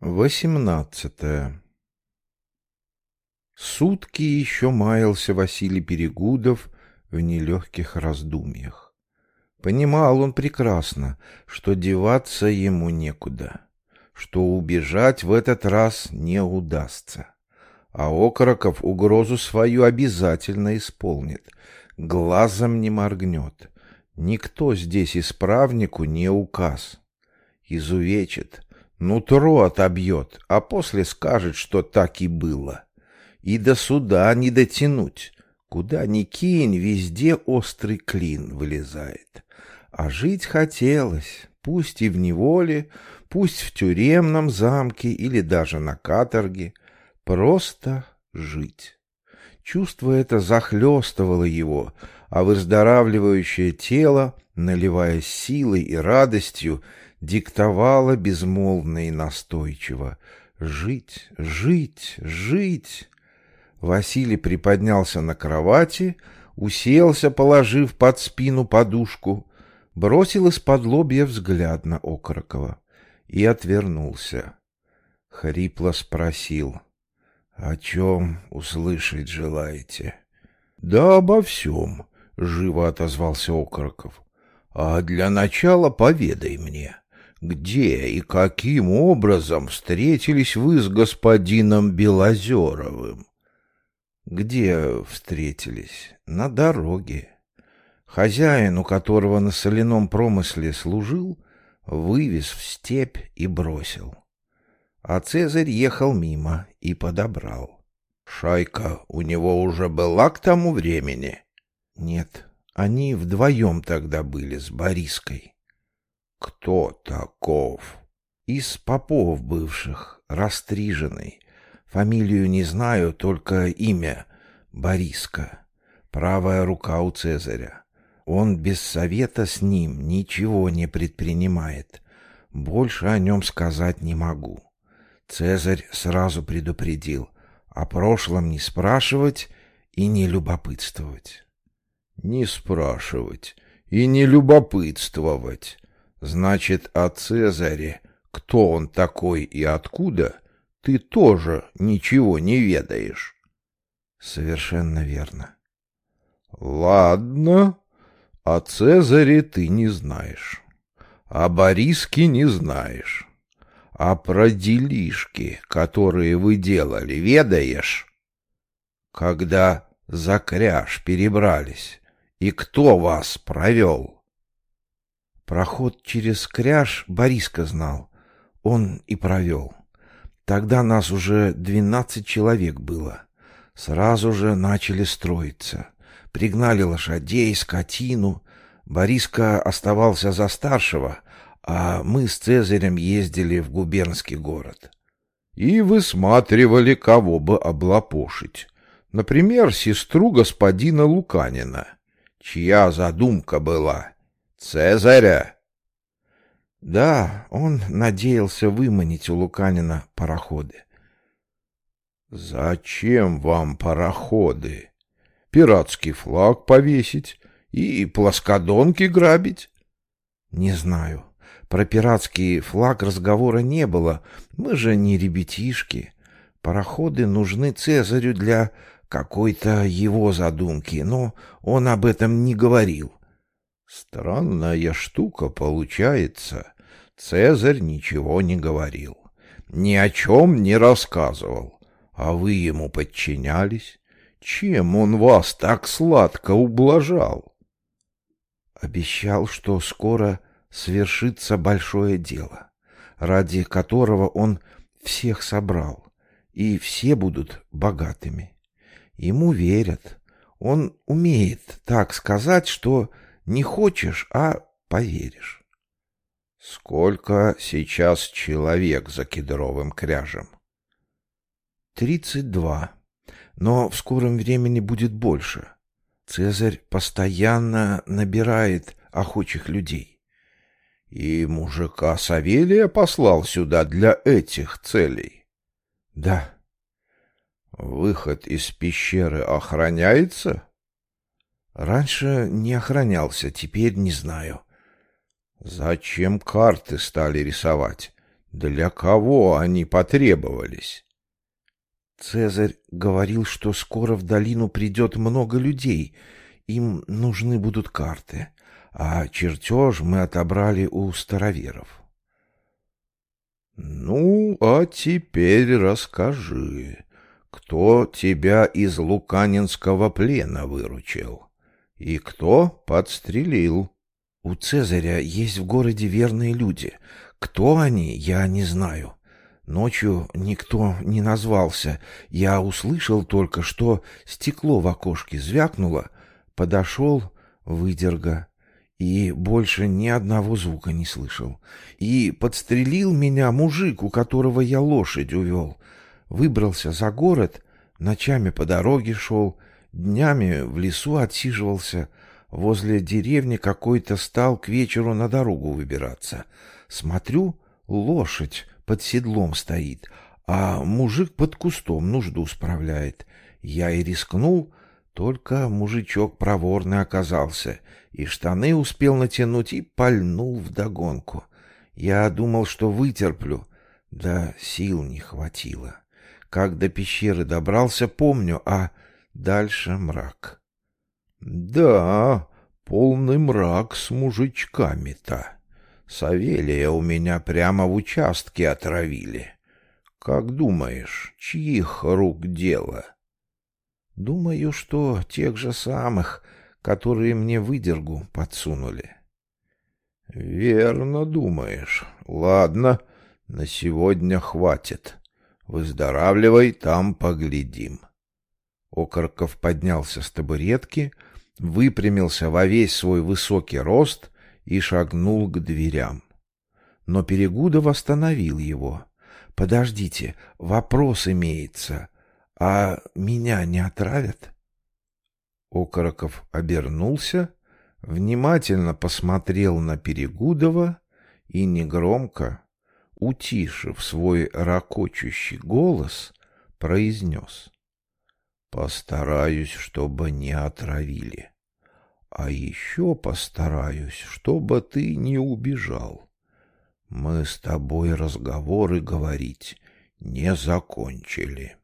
Восемнадцатое. Сутки еще маялся Василий Перегудов в нелегких раздумьях. Понимал он прекрасно, что деваться ему некуда, что убежать в этот раз не удастся. А Окороков угрозу свою обязательно исполнит, глазом не моргнет. Никто здесь исправнику не указ. Изувечит, Нутро отобьет, а после скажет, что так и было. И до суда не дотянуть. Куда ни кинь, везде острый клин вылезает. А жить хотелось, пусть и в неволе, пусть в тюремном замке или даже на каторге. Просто жить. Чувство это захлестывало его, а выздоравливающее тело, наливаясь силой и радостью, диктовала безмолвно и настойчиво. «Жить, жить, жить!» Василий приподнялся на кровати, уселся, положив под спину подушку, бросил из-под лобья взгляд на Окорокова и отвернулся. Хрипло спросил, «О чем услышать желаете?» «Да обо всем», — живо отозвался Окороков. «А для начала поведай мне, где и каким образом встретились вы с господином Белозеровым? Где встретились? На дороге. Хозяин, у которого на соляном промысле служил, вывез в степь и бросил. А Цезарь ехал мимо и подобрал. Шайка у него уже была к тому времени? Нет, они вдвоем тогда были с Бориской. Кто таков? Из попов бывших, растриженный. Фамилию не знаю, только имя. Бориска. Правая рука у Цезаря. Он без совета с ним ничего не предпринимает. Больше о нем сказать не могу. Цезарь сразу предупредил. О прошлом не спрашивать и не любопытствовать. Не спрашивать и не любопытствовать. Значит, о Цезаре, кто он такой и откуда, ты тоже ничего не ведаешь. Совершенно верно. Ладно, о Цезаре ты не знаешь. О Бориске не знаешь. А про делишки, которые вы делали, ведаешь? Когда за кряж перебрались, и кто вас провел? Проход через кряж Бориска знал. Он и провел. Тогда нас уже двенадцать человек было. Сразу же начали строиться. Пригнали лошадей, скотину. Бориска оставался за старшего, а мы с Цезарем ездили в губернский город. И высматривали, кого бы облапошить. Например, сестру господина Луканина, чья задумка была — Цезаря? Да, он надеялся выманить у Луканина пароходы. Зачем вам пароходы? Пиратский флаг повесить и плоскодонки грабить? Не знаю. Про пиратский флаг разговора не было. Мы же не ребятишки. Пароходы нужны Цезарю для какой-то его задумки, но он об этом не говорил. Странная штука получается. Цезарь ничего не говорил, ни о чем не рассказывал, а вы ему подчинялись. Чем он вас так сладко ублажал? Обещал, что скоро свершится большое дело, ради которого он всех собрал, и все будут богатыми. Ему верят. Он умеет так сказать, что не хочешь, а поверишь. Сколько сейчас человек за кедровым кряжем? Тридцать два. Но в скором времени будет больше. Цезарь постоянно набирает охочих людей. И мужика Савелия послал сюда для этих целей? Да. Выход из пещеры охраняется? Раньше не охранялся, теперь не знаю. Зачем карты стали рисовать? Для кого они потребовались? Цезарь говорил, что скоро в долину придет много людей. Им нужны будут карты, а чертеж мы отобрали у староверов. Ну, а теперь расскажи, кто тебя из луканинского плена выручил и кто подстрелил? У Цезаря есть в городе верные люди. Кто они, я не знаю. Ночью никто не назвался. Я услышал только, что стекло в окошке звякнуло. Подошел выдерга и больше ни одного звука не слышал. И подстрелил меня мужик, у которого я лошадь увел. Выбрался за город, ночами по дороге шел, днями в лесу отсиживался. Возле деревни какой-то стал к вечеру на дорогу выбираться. Смотрю, лошадь под седлом стоит, а мужик под кустом нужду справляет. Я и рискнул, только мужичок проворный оказался, и штаны успел натянуть и пальнул вдогонку. Я думал, что вытерплю, да сил не хватило. Как до пещеры добрался, помню, а дальше мрак. Да, полный мрак с мужичками-то. Савелия у меня прямо в участке отравили. Как думаешь, чьих рук дело? Думаю, что тех же самых, которые мне выдергу подсунули. Верно думаешь. Ладно, на сегодня хватит. Выздоравливай, там поглядим. Окорков поднялся с табуретки, выпрямился во весь свой высокий рост и шагнул к дверям. Но Перегудов остановил его. — Подождите, вопрос имеется. А меня не отравят? Окороков обернулся, внимательно посмотрел на Перегудова и негромко, утишив свой ракочущий голос, произнес. «Постараюсь, чтобы не отравили. А еще постараюсь, чтобы ты не убежал. Мы с тобой разговоры говорить не закончили».